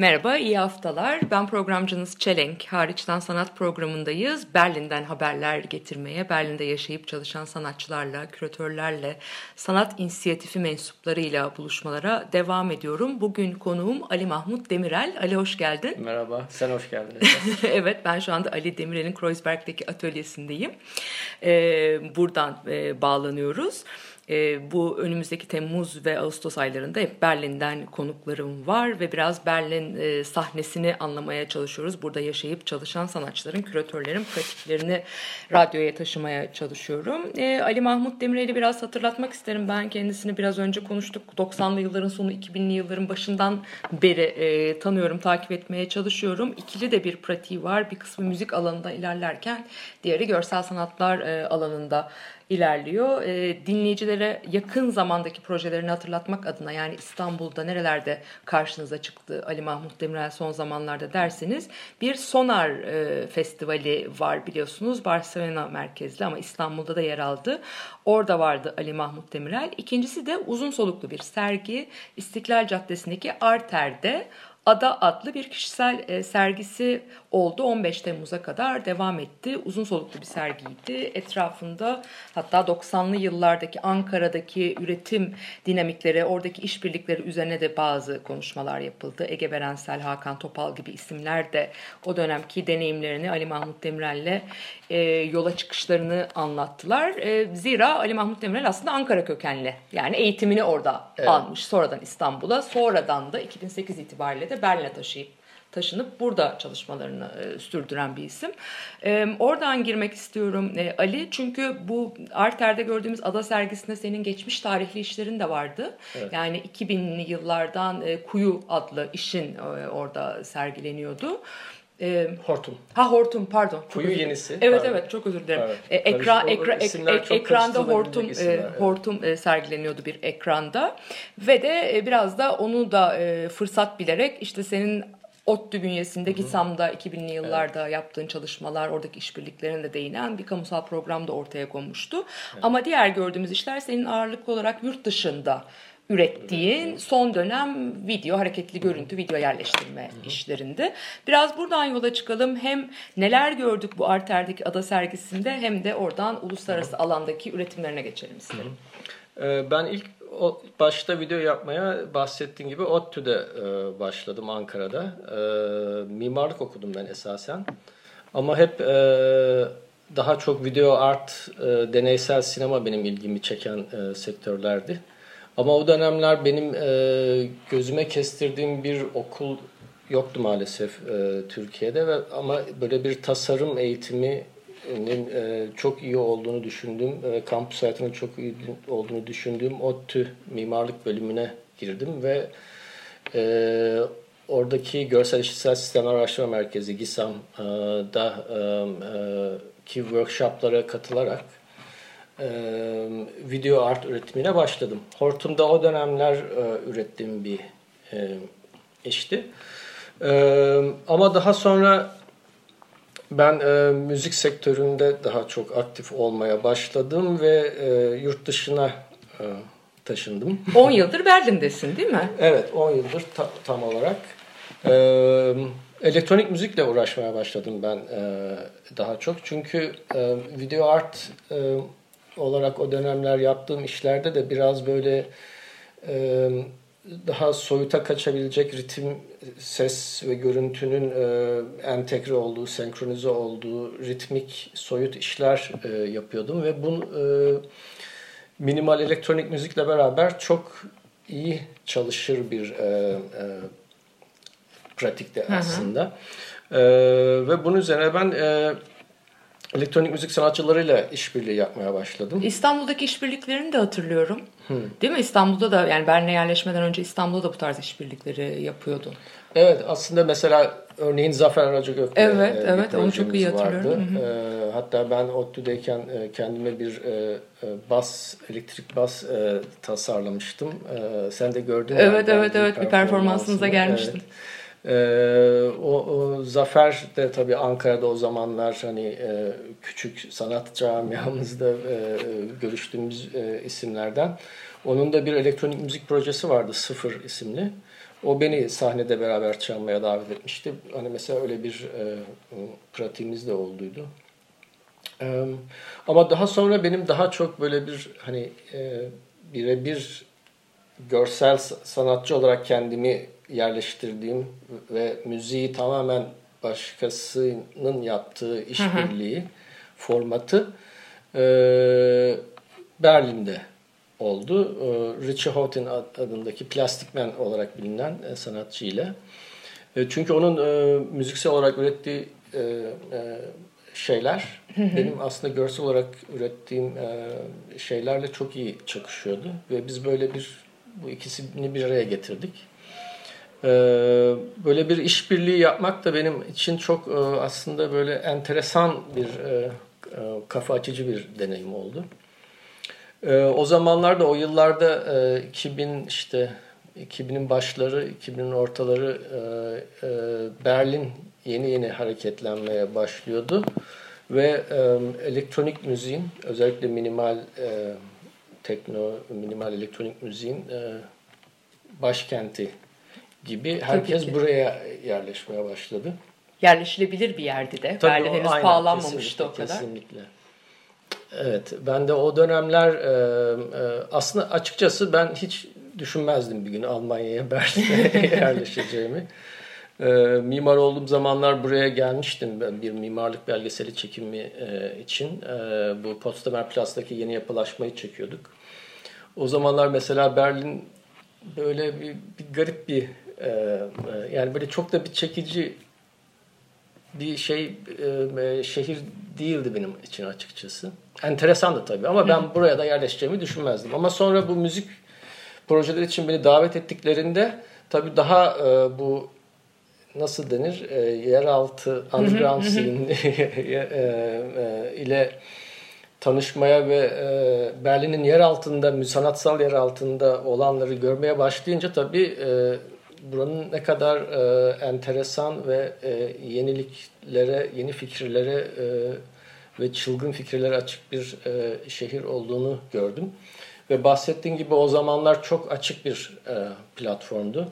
Merhaba, iyi haftalar. Ben programcınız Çelenk. Hariçten Sanat programındayız. Berlin'den haberler getirmeye, Berlin'de yaşayıp çalışan sanatçılarla, küratörlerle, sanat inisiyatifi mensuplarıyla buluşmalara devam ediyorum. Bugün konuğum Ali Mahmut Demirel. Ali hoş geldin. Merhaba, sen hoş geldin. evet, ben şu anda Ali Demirel'in Kreuzberg'deki atölyesindeyim. Ee, buradan e, bağlanıyoruz. E, bu önümüzdeki Temmuz ve Ağustos aylarında hep Berlin'den konuklarım var ve biraz Berlin e, sahnesini anlamaya çalışıyoruz. Burada yaşayıp çalışan sanatçıların, küratörlerin pratiklerini radyoya taşımaya çalışıyorum. E, Ali Mahmut Demirel'i biraz hatırlatmak isterim. Ben kendisini biraz önce konuştuk. 90'lı yılların sonu 2000'li yılların başından beri e, tanıyorum, takip etmeye çalışıyorum. İkili de bir pratiği var. Bir kısmı müzik alanında ilerlerken diğeri görsel sanatlar e, alanında ilerliyor. E, dinleyicilere yakın zamandaki projelerini hatırlatmak adına yani İstanbul'da nerelerde karşınıza çıktı Ali Mahmut Demirel son zamanlarda derseniz bir Sonar e, Festivali var biliyorsunuz Barcelona merkezli ama İstanbul'da da yer aldı. Orada vardı Ali Mahmut Demirel. İkincisi de uzun soluklu bir sergi İstiklal Caddesi'ndeki Arter'de Ada adlı bir kişisel e, sergisi oldu. 15 Temmuz'a kadar devam etti. Uzun soluklu bir sergiydi. Etrafında hatta 90'lı yıllardaki Ankara'daki üretim dinamikleri, oradaki işbirlikleri üzerine de bazı konuşmalar yapıldı. Ege Berensel, Hakan Topal gibi isimler de o dönemki deneyimlerini Ali Mahmut Demirel'le e, yola çıkışlarını anlattılar. E, zira Ali Mahmut Demirel aslında Ankara kökenli. Yani eğitimini orada evet. almış. Sonradan İstanbul'a, sonradan da 2008 itibariyle de Berlin'e taşıyıp taşınıp burada çalışmalarını e, sürdüren bir isim. E, oradan girmek istiyorum e, Ali çünkü bu Arter'de gördüğümüz ada sergisinde senin geçmiş tarihli işlerin de vardı. Evet. Yani 2000'li yıllardan e, Kuyu adlı işin e, orada sergileniyordu. E, hortum. Ha hortum pardon. Kuyu özür yenisi. Evet pardon. evet çok özür dilerim. Evet. E, ekran ekra, ek, ek, ekranda hortum isimler, e, evet. hortum e, sergileniyordu bir ekranda ve de e, biraz da onu da e, fırsat bilerek işte senin ODTÜ bünyesinde GİSAM'da 2000'li yıllarda evet. yaptığın çalışmalar, oradaki işbirliklerine de değinen bir kamusal program da ortaya konmuştu. Evet. Ama diğer gördüğümüz işler senin ağırlıklı olarak yurt dışında ürettiğin son dönem video, hareketli görüntü, video yerleştirme işlerinde. Biraz buradan yola çıkalım. Hem neler gördük bu Arter'deki ada sergisinde hem de oradan uluslararası alandaki üretimlerine geçelim isterim. Ee, ben ilk o başta video yapmaya bahsettiğim gibi ODTÜ'de e, başladım Ankara'da. E, mimarlık okudum ben esasen. Ama hep e, daha çok video art, e, deneysel sinema benim ilgimi çeken sektörlerdi. Ama o dönemler benim e, gözüme kestirdiğim bir okul yoktu maalesef e, Türkiye'de ve ama böyle bir tasarım eğitimi e, çok iyi olduğunu düşündüğüm, e, kampüs hayatının çok iyi olduğunu düşündüğüm ODTÜ mimarlık bölümüne girdim ve e, oradaki Görsel İşitsel Sistemler Araştırma Merkezi GİSAM'da e, e, ki workshoplara katılarak e, video art üretimine başladım. Hortum'da o dönemler e, ürettiğim bir e, işti. E, ama daha sonra ben e, müzik sektöründe daha çok aktif olmaya başladım ve e, yurt dışına e, taşındım. 10 yıldır Berlin'desin değil mi? Evet 10 yıldır ta, tam olarak. E, elektronik müzikle uğraşmaya başladım ben e, daha çok. Çünkü e, video art e, olarak o dönemler yaptığım işlerde de biraz böyle... E, daha soyuta kaçabilecek ritim, ses ve görüntünün e, entegre olduğu, senkronize olduğu ritmik, soyut işler e, yapıyordum ve bu e, minimal elektronik müzikle beraber çok iyi çalışır bir e, e, pratikti aslında. E, ve bunun üzerine ben e, elektronik müzik sanatçılarıyla işbirliği yapmaya başladım. İstanbul'daki işbirliklerini de hatırlıyorum. Değil mi? İstanbul'da da yani Berlin'e yerleşmeden önce İstanbul'da da bu tarz işbirlikleri yapıyordu. Evet aslında mesela örneğin Zafer Aracı Gök'le Evet, e, evet, onu çok iyi hatırlıyorum. E, hatta ben ODTÜ'deyken e, kendime bir e, e, bas, elektrik bas e, tasarlamıştım. E, sen de gördün Evet, evet, evet. Bir performansınıza gelmiştin. Evet. Ee, o, o Zafer de tabii Ankara'da o zamanlar hani e, küçük sanat camiamızda e, görüştüğümüz e, isimlerden. Onun da bir elektronik müzik projesi vardı Sıfır isimli. O beni sahnede beraber çalmaya davet etmişti. Hani mesela öyle bir e, pratiğimiz de olduydu. E, ama daha sonra benim daha çok böyle bir hani e, birebir görsel sanatçı olarak kendimi yerleştirdiğim ve müziği tamamen başkasının yaptığı işbirliği formatı e, Berlin'de oldu. E, Richie Houghton adındaki Plastic Man olarak bilinen e, sanatçı ile. E, çünkü onun e, müziksel olarak ürettiği e, e, şeyler benim aslında görsel olarak ürettiğim e, şeylerle çok iyi çakışıyordu ve biz böyle bir bu ikisini bir araya getirdik. Ee, böyle bir işbirliği yapmak da benim için çok e, aslında böyle enteresan bir e, e, kafa açıcı bir deneyim oldu. O zamanlarda o yıllarda 2000 işte 2000'in başları, 2000'in ortaları Berlin yeni yeni hareketlenmeye başlıyordu ve elektronik müziğin özellikle minimal tekno, minimal elektronik müziğin başkenti gibi herkes buraya yerleşmeye başladı. Yerleşilebilir bir yerdi de. Tabii Berlin o- henüz aynen, pahalanmamıştı o kadar. Kesinlikle. Evet, ben de o dönemler e, e, aslında açıkçası ben hiç düşünmezdim bir gün Almanya'ya, Berlin'e yerleşeceğimi. E, mimar olduğum zamanlar buraya gelmiştim ben bir mimarlık belgeseli çekimi e, için. E, bu Potsdamer Platz'taki yeni yapılaşmayı çekiyorduk. O zamanlar mesela Berlin böyle bir, bir garip bir e, e, yani böyle çok da bir çekici bir şey e, şehir değildi benim için açıkçası. Enteresandı tabii ama ben buraya da yerleşeceğimi düşünmezdim. Ama sonra bu müzik projeleri için beni davet ettiklerinde tabii daha e, bu nasıl denir e, yeraltı underground scene e, e, ile tanışmaya ve e, Berlin'in yer altında, sanatsal yer altında olanları görmeye başlayınca tabii e, buranın ne kadar e, enteresan ve e, yeniliklere, yeni fikirlere e, ve çılgın fikirlere açık bir e, şehir olduğunu gördüm. Ve bahsettiğim gibi o zamanlar çok açık bir e, platformdu.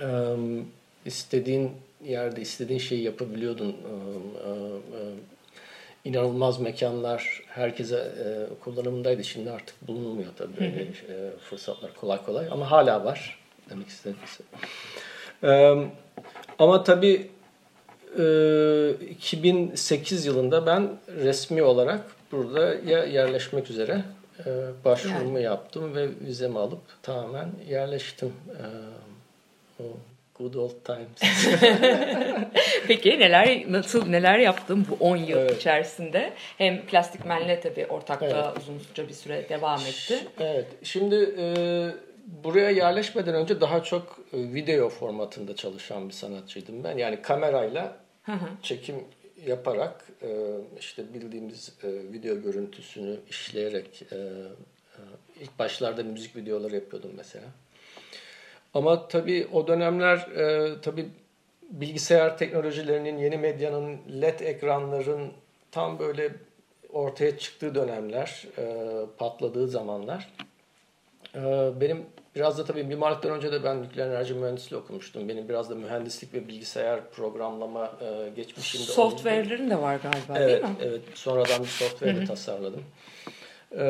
E, istediğin yerde istediğin şeyi yapabiliyordun. E, e, inanılmaz mekanlar herkese e, kullanımındaydı. Şimdi artık bulunmuyor tabii böyle e, fırsatlar kolay kolay ama hala var demek istediyse. E, ama tabii e, 2008 yılında ben resmi olarak burada yerleşmek üzere e, başvurumu yaptım ve vizemi alıp tamamen yerleştim. O good old times. Peki neler nasıl neler yaptın bu 10 yıl Evet. içerisinde? Hem Plastik Man'le tabii ortaklığa Evet. uzunca bir süre devam etti. Evet. Şimdi e, buraya yerleşmeden önce daha çok e, video formatında çalışan bir sanatçıydım ben. Yani kamerayla çekim yaparak e, işte bildiğimiz e, video görüntüsünü işleyerek e, e, ilk başlarda müzik videoları yapıyordum mesela. Ama tabii o dönemler e, tabii bilgisayar teknolojilerinin, yeni medyanın, led ekranların tam böyle ortaya çıktığı dönemler, e, patladığı zamanlar. E, benim biraz da tabii mimarlıktan önce de ben nükleer enerji mühendisliği okumuştum. Benim biraz da mühendislik ve bilgisayar programlama e, geçmişim de. Software'lerin de var galiba Evet, değil mi? evet. Sonradan bir software de tasarladım. Ee,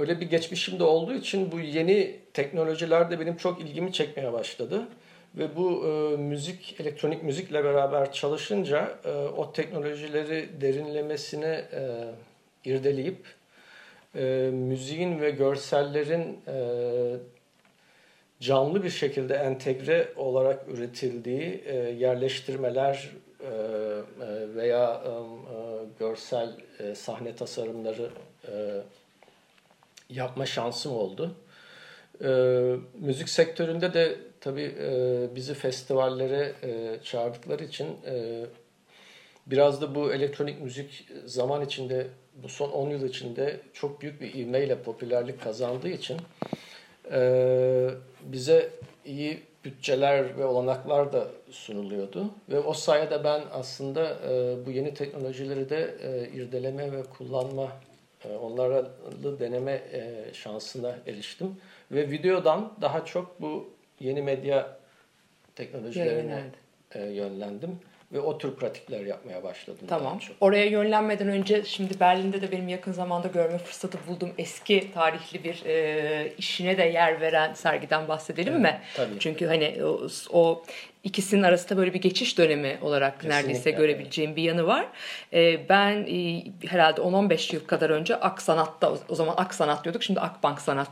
öyle bir geçmişim de olduğu için bu yeni teknolojiler de benim çok ilgimi çekmeye başladı. Ve bu e, müzik, elektronik müzikle beraber çalışınca e, o teknolojileri derinlemesine e, irdeleyip e, müziğin ve görsellerin e, canlı bir şekilde entegre olarak üretildiği e, yerleştirmeler e, e, veya e, görsel e, sahne tasarımları e, yapma şansım oldu. E, müzik sektöründe de tabii e, bizi festivallere e, çağırdıkları için e, biraz da bu elektronik müzik zaman içinde bu son 10 yıl içinde çok büyük bir ivmeyle popülerlik kazandığı için e, bize iyi bütçeler ve olanaklar da sunuluyordu. Ve o sayede ben aslında e, bu yeni teknolojileri de e, irdeleme ve kullanma, onlarla deneme e, şansına eriştim. Ve videodan daha çok bu yeni medya teknolojilerine e, yönlendim. Ve o tür pratikler yapmaya başladım. Tamam. çok. Oraya yönlenmeden önce şimdi Berlin'de de benim yakın zamanda görme fırsatı bulduğum eski tarihli bir e, işine de yer veren sergiden bahsedelim mi? tabii. Çünkü hani o, o ikisinin arasında böyle bir geçiş dönemi olarak neredeyse Kesinlikle, görebileceğim bir yanı var. E, ben e, herhalde 10-15 yıl kadar önce Ak Sanat'ta o, zaman Ak Sanat diyorduk şimdi Akbank Sanat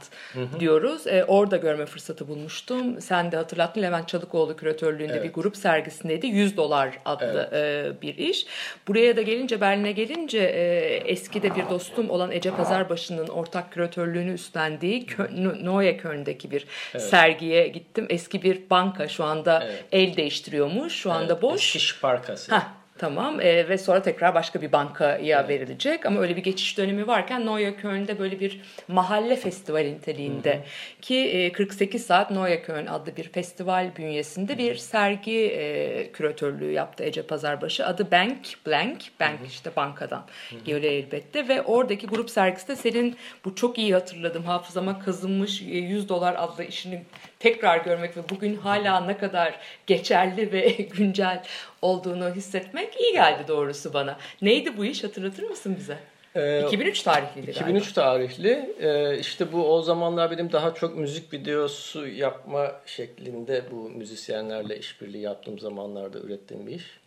diyoruz. E, orada görme fırsatı bulmuştum. Sen de hatırlattın Levent Çalıkoğlu küratörlüğünde bir Evet. grup sergisindeydi. 100 dolar adlı e, bir iş. Buraya da gelince Berlin'e gelince e, eski de bir dostum olan Ece Pazarbaşı'nın ortak küratörlüğünü üstlendiği Kö- Neue Köln'deki bir sergiye gittim. Eski bir banka şu anda Evet. El değiştiriyormuş. Şu anda Evet, boş. Eski Sparkasse. Heh, tamam. Ee, ve sonra tekrar başka bir bankaya verilecek. Ama öyle bir geçiş dönemi varken Neue Köln'de böyle bir mahalle festival niteliğinde ki e, 48 saat Neue Köln adlı bir festival bünyesinde bir sergi e, küratörlüğü yaptı Ece Pazarbaşı. Adı Bank Blank, Bank işte bankadan geliyor elbette. Ve oradaki grup sergisi de senin bu çok iyi hatırladım hafızama kazınmış e, 100 dolar adlı işini tekrar görmek ve bugün hala ne kadar geçerli ve güncel olduğunu hissetmek iyi geldi doğrusu bana. Neydi bu iş hatırlatır mısın bize? Ee, 2003 tarihliydi galiba. 2003 tarihli. Ee, işte bu o zamanlar benim daha çok müzik videosu yapma şeklinde bu müzisyenlerle işbirliği yaptığım zamanlarda ürettiğim bir iş.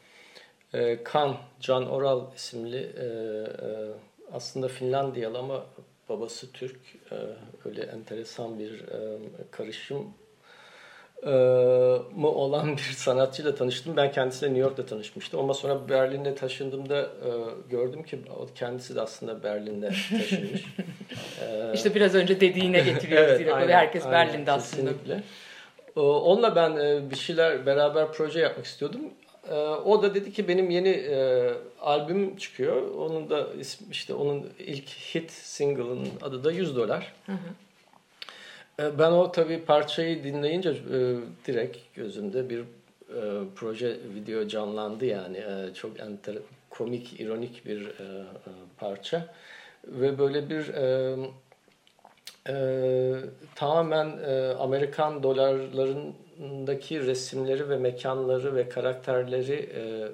Ee, Kan, Can Oral isimli e, e, aslında Finlandiyalı ama babası Türk. Ee, öyle enteresan bir e, karışım mı olan bir sanatçıyla tanıştım. Ben kendisiyle New York'ta tanışmıştım. Ama sonra Berlin'e taşındığımda e, gördüm ki o kendisi de aslında Berlin'de taşınmış. E, İşte biraz önce dediğine getiriyoruz yine. aynen, Herkes aynen, Berlin'de aslında. kesinlikle. E, Onunla ben e, bir şeyler beraber proje yapmak istiyordum. E, O da dedi ki benim yeni e, albümüm çıkıyor. Onun da ismi işte onun ilk hit single'ın adı da 100 dolar. E, Ben o tabii parçayı dinleyince e, direkt gözümde bir e, proje video canlandı yani. E, çok enter, komik ironik bir e, e, parça. Ve böyle bir e, e, tamamen e, Amerikan dolarlarındaki resimleri ve mekanları ve karakterleri e, e, e,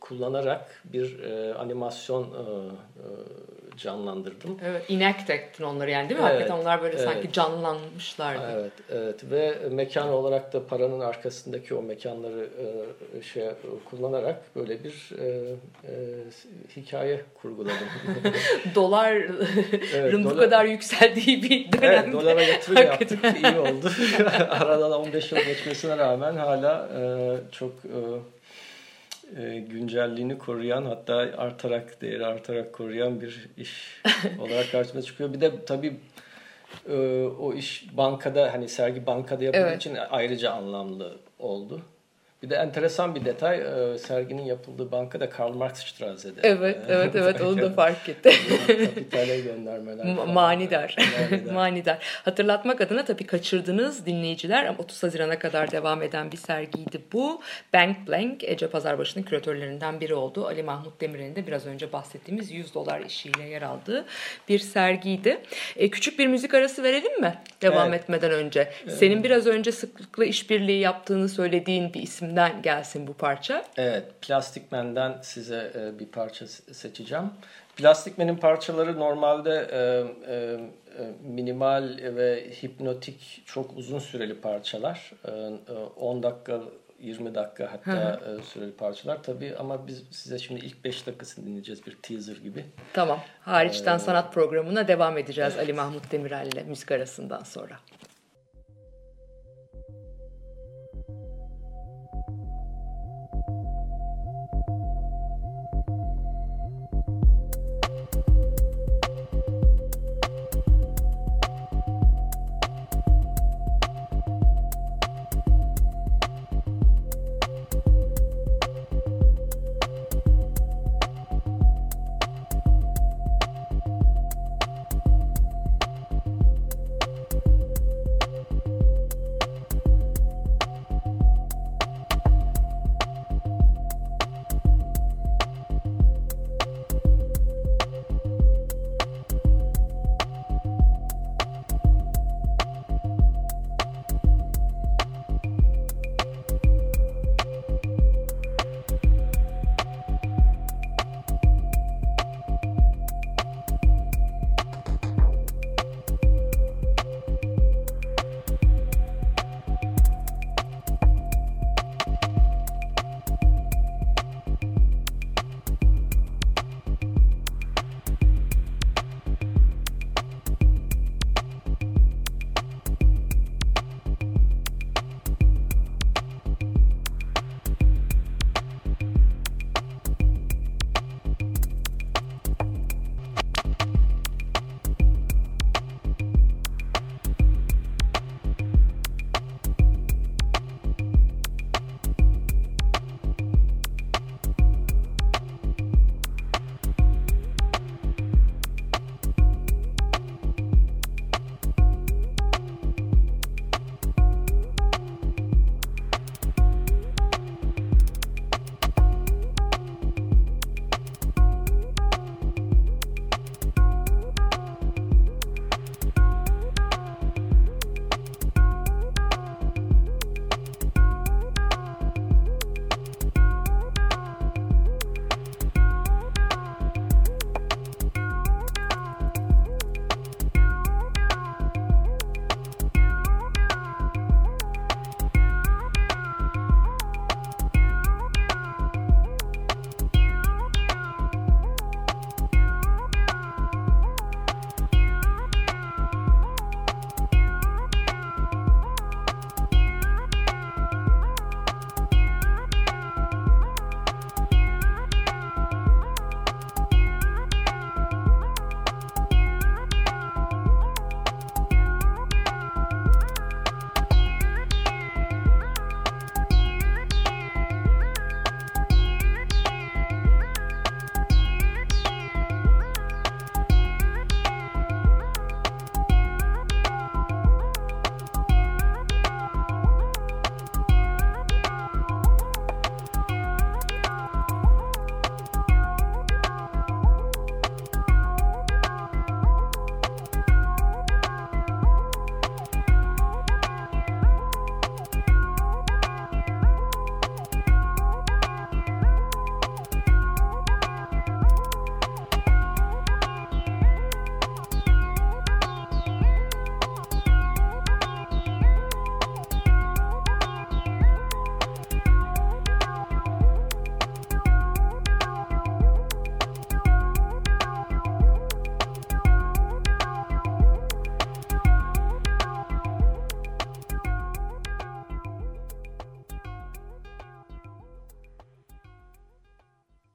kullanarak bir e, animasyon e, e, canlandırdım. Evet, enact ettin onları yani değil mi? Evet, Hakikaten onlar böyle evet. sanki canlanmışlardı. Evet, evet ve mekan olarak da paranın arkasındaki o mekanları e, şey kullanarak böyle bir e, e, hikaye kurguladım. Doların bu dolar- kadar yükseldiği bir dönemde. evet, dolara yatırım yaptık, Hakikaten. iyi oldu. Aradan 15 yıl geçmesine rağmen hala e, çok e, e, güncelliğini koruyan hatta artarak değeri artarak koruyan bir iş olarak karşıma çıkıyor. Bir de tabii e, o iş bankada hani sergi bankada yapıldığı Evet. için ayrıca anlamlı oldu. Bir de enteresan bir detay e, serginin yapıldığı banka da Karl Marx Strasse'de. Evet, evet, evet onu da fark ettim. Kapitale göndermeler. Falan. Manidar. Manidar. Manidar. Hatırlatmak adına tabii kaçırdınız dinleyiciler ama 30 Haziran'a kadar devam eden bir sergiydi bu. Bank Blank Ece Pazarbaşı'nın küratörlerinden biri oldu. Ali Mahmut Demirel'in de biraz önce bahsettiğimiz 100 dolar işiyle yer aldığı bir sergiydi. E, küçük bir müzik arası verelim mi? Devam Evet. etmeden önce. Senin biraz önce sıklıkla işbirliği yaptığını söylediğin bir isimden gelsin bu parça. Evet, Plastic Man'den size e, bir parça se- seçeceğim. Plastic Man'in parçaları normalde e, e, minimal ve hipnotik, çok uzun süreli parçalar. E, e, 10 dakika, 20 dakika hatta e, süreli parçalar tabii ama biz size şimdi ilk 5 dakikasını dinleyeceğiz bir teaser gibi. Tamam. Hariçten sanat programına devam edeceğiz Ali Mahmut Demirel'le müzik arasından sonra.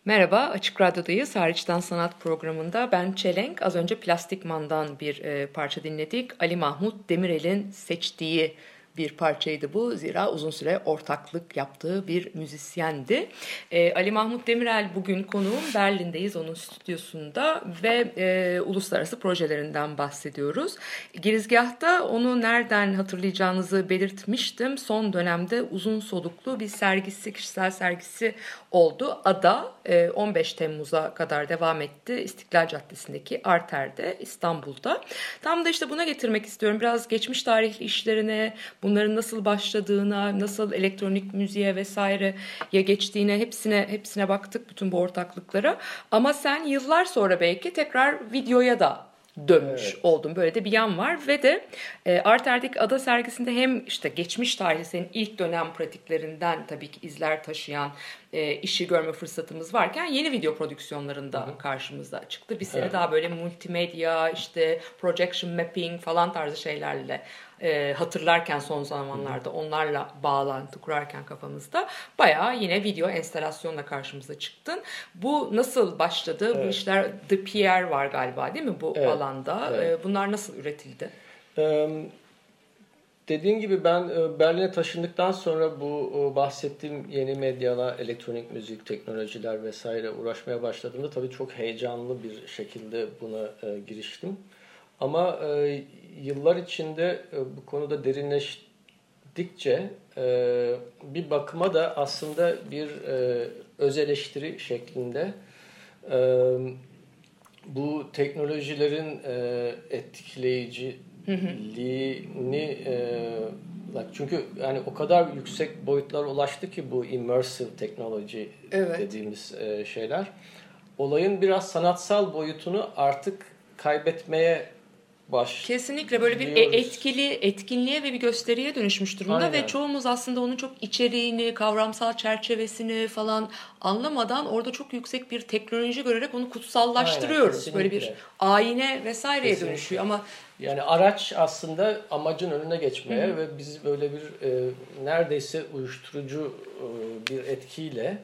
Merhaba, Açık Radyo'dayız. Hariçten Sanat programında ben Çelenk. Az önce Plastikman'dan bir e, parça dinledik. Ali Mahmut Demirel'in seçtiği bir parçaydı bu. Zira uzun süre ortaklık yaptığı bir müzisyendi. E, Ali Mahmut Demirel bugün konuğum. Berlin'deyiz onun stüdyosunda ve e, uluslararası projelerinden bahsediyoruz. Girizgahta onu nereden hatırlayacağınızı belirtmiştim. Son dönemde uzun soluklu bir sergisi, kişisel sergisi oldu. Ada e, 15 Temmuz'a kadar devam etti. İstiklal Caddesi'ndeki Arter'de İstanbul'da. Tam da işte buna getirmek istiyorum. Biraz geçmiş tarihli işlerine, bunların nasıl başladığına, nasıl elektronik müziğe vesaireye geçtiğine hepsine hepsine baktık bütün bu ortaklıklara. Ama sen yıllar sonra belki tekrar videoya da dönmüş Evet. oldum. Böyle de bir yan var ve de e, Arter'deki ada sergisinde hem işte geçmiş tarihli senin ilk dönem pratiklerinden tabii ki izler taşıyan e, işi görme fırsatımız varken yeni video prodüksiyonlarında karşımıza çıktı. Bir sene Evet. daha böyle multimedya işte projection mapping falan tarzı şeylerle e, hatırlarken son zamanlarda onlarla bağlantı kurarken kafamızda bayağı yine video enstalasyonla karşımıza çıktın. Bu nasıl başladı? Bu Evet. işler The PR var galiba değil mi bu Evet, alanda? evet. E, bunlar nasıl üretildi? Ee, Dediğin gibi ben e, Berlin'e taşındıktan sonra bu e, bahsettiğim yeni medyala, elektronik müzik, teknolojiler vesaire uğraşmaya başladığımda tabii çok heyecanlı bir şekilde buna giriştim. Ama yıllar içinde e, bu konuda derinleştikçe e, bir bakıma da aslında bir e, öz eleştiri şeklinde bu teknolojilerin etkileyiciliğini çünkü yani o kadar yüksek boyutlara ulaştı ki bu immersive teknoloji Evet. dediğimiz şeyler olayın biraz sanatsal boyutunu artık kaybetmeye baş Kesinlikle böyle bir e- Diyoruz. etkili etkinliğe ve bir gösteriye dönüşmüş durumda Aynen. ve çoğumuz aslında onun çok içeriğini, kavramsal çerçevesini falan anlamadan orada çok yüksek bir teknoloji görerek onu kutsallaştırıyoruz. Aynen, böyle bir ayine vesaireye Kesinlikle. dönüşüyor ama Yani araç aslında amacın önüne geçmeye ve bizi böyle bir e, neredeyse uyuşturucu e, bir etkiyle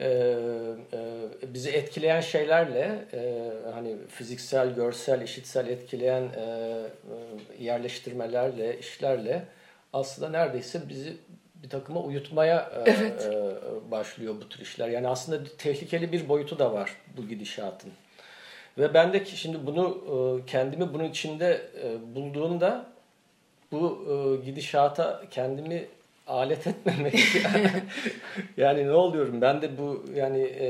e, e, bizi etkileyen şeylerle e, hani fiziksel, görsel, işitsel etkileyen e, e, yerleştirmelerle, işlerle aslında neredeyse bizi bir takıma uyutmaya e, Evet. e, başlıyor bu tür işler. Yani aslında tehlikeli bir boyutu da var bu gidişatın. Ve ben de ki şimdi bunu e, kendimi bunun içinde bulduğumda bu gidişata kendimi alet etmemek yani ne oluyorum ben de bu yani e,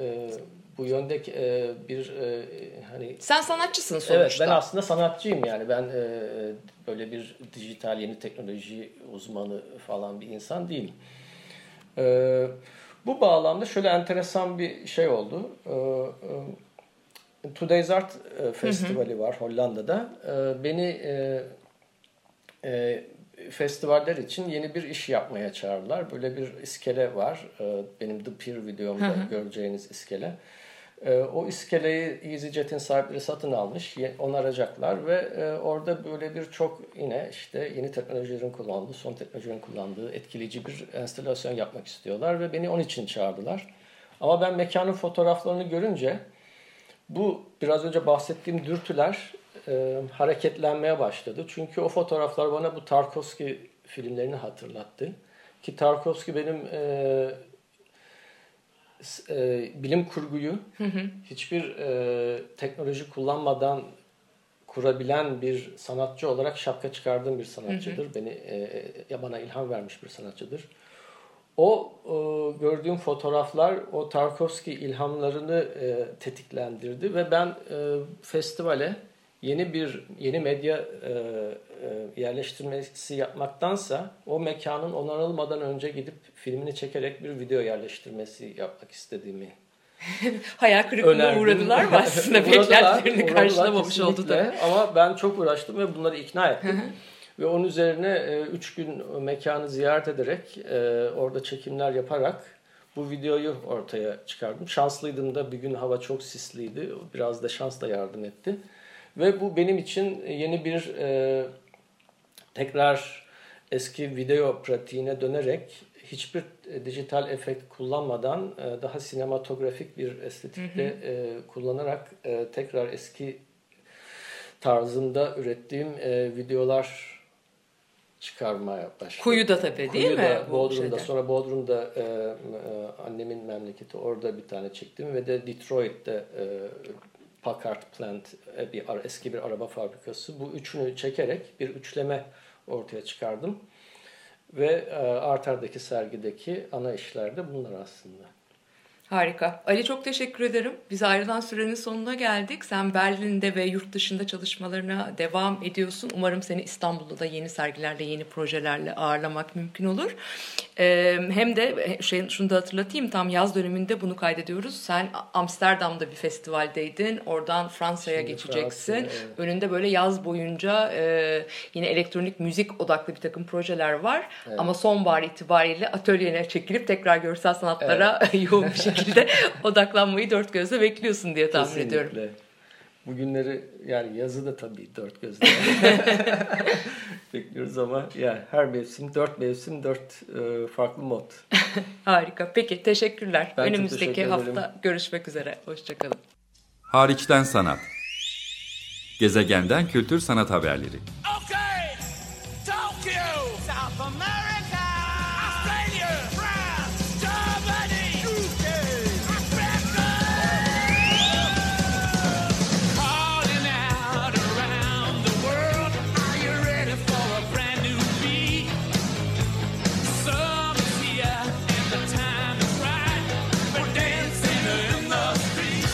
e, bu yönde e, bir e, hani sen sanatçısın sonuçta. Evet ben aslında sanatçıyım yani ben e, böyle bir dijital yeni teknoloji uzmanı falan bir insan değilim. E, bu bağlamda şöyle enteresan bir şey oldu. E, e, Today's Art Festivali var Hollanda'da. E, beni e, e, festivaller için yeni bir iş yapmaya çağırdılar. Böyle bir iskele var. E, benim The Peer videomda göreceğiniz iskele. E, o iskeleyi EasyJet'in sahipleri satın almış, onaracaklar ve e, orada böyle bir çok yine işte yeni teknolojilerin kullandığı, son teknolojilerin kullandığı etkileyici bir enstalasyon yapmak istiyorlar ve beni onun için çağırdılar. Ama ben mekanın fotoğraflarını görünce bu biraz önce bahsettiğim dürtüler e, hareketlenmeye başladı. Çünkü o fotoğraflar bana bu Tarkovski filmlerini hatırlattı. Ki Tarkovski benim e, e, bilim kurguyu hiçbir e, teknoloji kullanmadan kurabilen bir sanatçı olarak şapka çıkardığım bir sanatçıdır. Beni e, ya bana ilham vermiş bir sanatçıdır. O e, gördüğüm fotoğraflar o Tarkovski ilhamlarını e, tetiklendirdi ve ben e, festivale yeni bir yeni medya e, e, yerleştirmesi yapmaktansa o mekanın onarılmadan önce gidip filmini çekerek bir video yerleştirmesi yapmak istediğimi Hayal kırıklığına önerdim. uğradılar mı aslında beklentilerini karşılamamış oldu da. Ama ben çok uğraştım ve bunları ikna ettim. ve onun üzerine 3 gün mekanı ziyaret ederek e, orada çekimler yaparak bu videoyu ortaya çıkardım. Şanslıydım da bir gün hava çok sisliydi. Biraz da şans da yardım etti. Ve bu benim için yeni bir e, tekrar eski video pratiğine dönerek hiçbir e, dijital efekt kullanmadan e, daha sinematografik bir estetikte e, kullanarak e, tekrar eski tarzında ürettiğim e, videolar çıkarmaya başladım. Kuyu'da tabii değil Kuyu'da, mi? bu Bodrum'da. Sonra Bodrum'da e, e, annemin memleketi orada bir tane çektim ve de Detroit'te e, Packard Plant e, bir eski bir araba fabrikası. Bu üçünü çekerek bir üçleme ortaya çıkardım. Ve e, Arter'daki sergideki ana işler de bunlar aslında. Harika. Ali çok teşekkür ederim. Biz ayrılan sürenin sonuna geldik. Sen Berlin'de ve yurt dışında çalışmalarına devam ediyorsun. Umarım seni İstanbul'da da yeni sergilerle, yeni projelerle ağırlamak mümkün olur. Ee, hem de şey, şunu da hatırlatayım. Tam yaz döneminde bunu kaydediyoruz. Sen Amsterdam'da bir festivaldeydin. Oradan Fransa'ya geçeceksin. Fransa'ya, evet. Önünde böyle yaz boyunca e, yine elektronik müzik odaklı bir takım projeler var. Ama sonbahar itibariyle atölyene çekilip tekrar görsel sanatlara yoğun bir şekilde odaklanmayı dört gözle bekliyorsun diye tahmin ediyorum. Kesinlikle. Bugünleri yani yazı da tabii dört gözle bekliyoruz ama yani her mevsim dört mevsim dört e, farklı mod. Harika. Peki teşekkürler. Ben Önümüzdeki teşekkür hafta ederim. görüşmek üzere. Hoşçakalın. Hariçten sanat. Gezegenden kültür sanat haberleri. Okay,